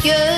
Good.